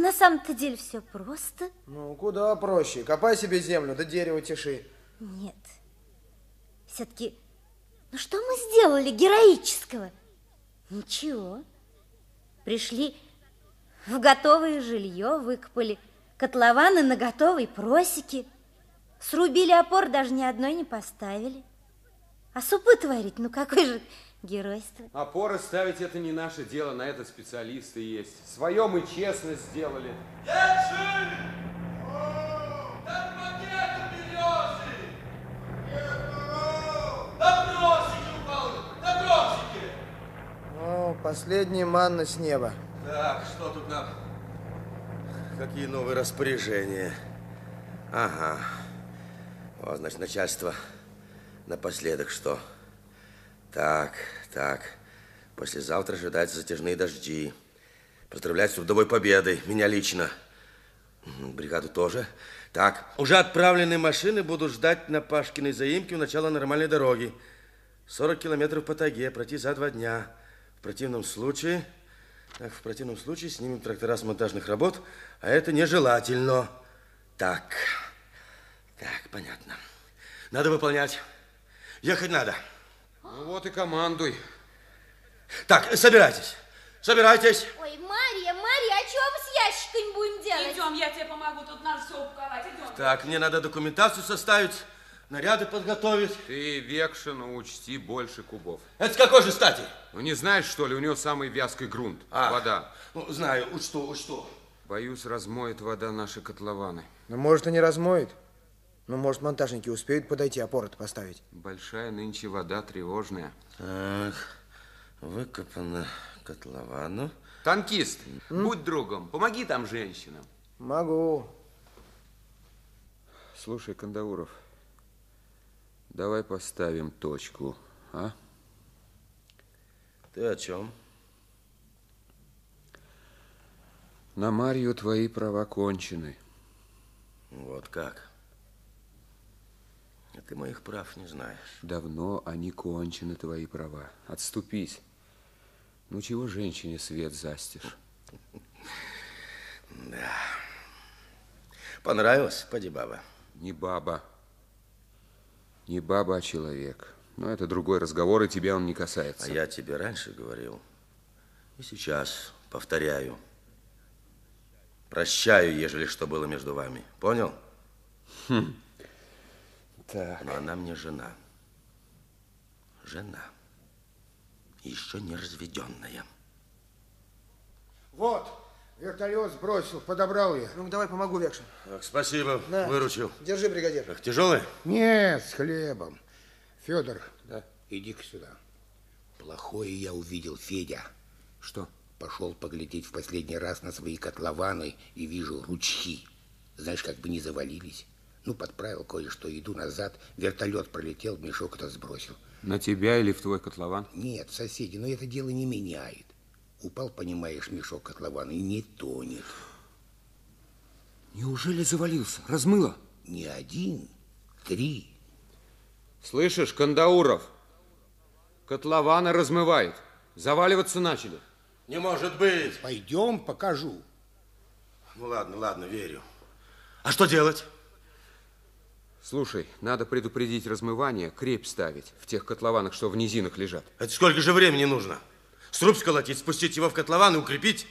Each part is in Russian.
на самом-то деле все просто. Ну, куда проще. Копай себе землю, да дерево тиши. Нет. Все-таки, ну что мы сделали героического? Ничего. Пришли в готовое жилье, выкопали котлованы на готовой просеке. Срубили опор, даже ни одной не поставили. А супы творить, ну какой же геройство. Опоры ставить это не наше дело, на это специалисты есть. Свое мы честно сделали. Держи! Так пакеты березы! Да бросики упал! Да бросики! Ну, последняя манна с неба. Так, что тут нам? Какие новые распоряжения? Ага. Вот, значит, начальство напоследок что? Так, так. Послезавтра ожидаются затяжные дожди. Поздравлять с трудовой победой. Меня лично. Бригаду тоже. Так, уже отправленные машины будут ждать на Пашкиной заимке у начала нормальной дороги. 40 километров по тайге, пройти за два дня. В противном случае... Так, в противном случае снимем трактора с монтажных работ, а это нежелательно. Так, так, понятно. Надо выполнять. Ехать надо. Ну вот и командуй. Так, собирайтесь. Собирайтесь. Ой, Мария, Мария, а что мы с ящиками будем делать? Идем, я тебе помогу, тут надо все упаковать, идем. Так, мне надо документацию составить, наряды подготовить. Ты, Векшину, учти больше кубов. Это с какой же стати? Ну не знаешь, что ли, у него самый вязкий грунт. А. Вода. Ну, знаю, учту, учту. Боюсь, размоет вода наши котлованы. Ну, может, и не размоет. Ну, может, монтажники успеют подойти, опоры-то поставить. Большая нынче вода тревожная. Так, выкопано котловану. Танкист, будь другом, помоги там женщинам. Могу. Слушай, Кандауров, давай поставим точку, а? Ты о чем? На Марью твои права кончены. Вот как. А ты моих прав не знаешь. Давно они кончены, твои права. Отступись. Ну чего женщине свет застишь? Да. Понравилось, поди баба. Не баба. Не баба, а человек. Но это другой разговор, и тебя он не А касается. я тебе раньше говорил. И сейчас повторяю. Прощаю, ежели что было между вами. Понял? Так. Но она мне жена. Жена. Еще не разведенная. Вот, вертолет сбросил, подобрал я. Ну, давай помогу, Векшин. Так, спасибо, На. выручил. Держи, бригадир. Как тяжелый? Нет, с хлебом. Федор, иди-ка сюда. Плохое я увидел, Федя. Что? Пошел поглядеть в последний раз на свои котлованы и вижу ручьи. Знаешь, как бы не завалились. Ну, подправил кое-что, иду назад, вертолет пролетел, мешок это сбросил. На тебя или в твой котлован? Нет, соседи, но это дело не меняет. Упал, понимаешь, мешок котлована и не тонет. Неужели завалился? Размыло? Не один, три. Слышишь, Кандауров? Котлованы размывает. Заваливаться начали. Не может быть. Пойдем, покажу. Ну ладно, ладно, верю. А что делать? Слушай, надо предупредить размывание, крепь ставить в тех котлованах, что в низинах лежат. Это сколько же времени нужно? Сруб сколотить, спустить его в котлован и укрепить?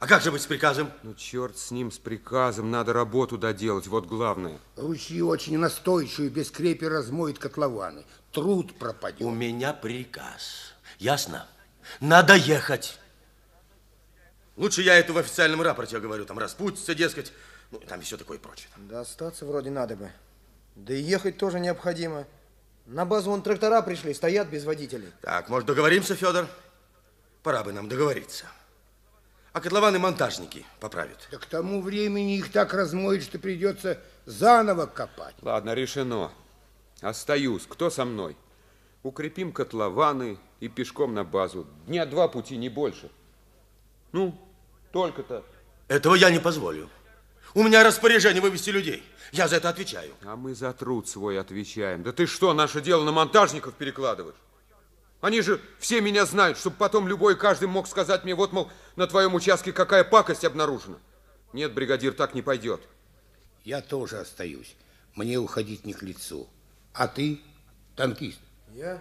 А как же быть с приказом? Ну, черт с ним, с приказом, надо работу доделать, вот главное. Ручьи очень настойчивые, без крепи размоет котлованы. Труд пропадет. У меня приказ. Ясно? Надо ехать. Лучше я это в официальном рапорте говорю. Там распутиться, дескать. Ну, там и все такое прочее. Да остаться вроде надо бы. Да и ехать тоже необходимо. На базу вон трактора пришли, стоят без водителей. Так, может, договоримся, Федор? Пора бы нам договориться. А котлованы монтажники поправят. Да к тому времени их так размоет, что придется заново копать. Ладно, решено. Остаюсь. Кто со мной? Укрепим котлованы и пешком на базу. Дня два пути, не больше. Ну, только-то. Этого я не позволю. У меня распоряжение вывести людей. Я за это отвечаю. А мы за труд свой отвечаем. Да ты что, наше дело на монтажников перекладываешь? Они же все меня знают, чтобы потом любой каждый мог сказать мне, вот, мол, на твоем участке какая пакость обнаружена. Нет, бригадир, так не пойдет. Я тоже остаюсь. Мне уходить не к лицу. А ты, танкист, Я?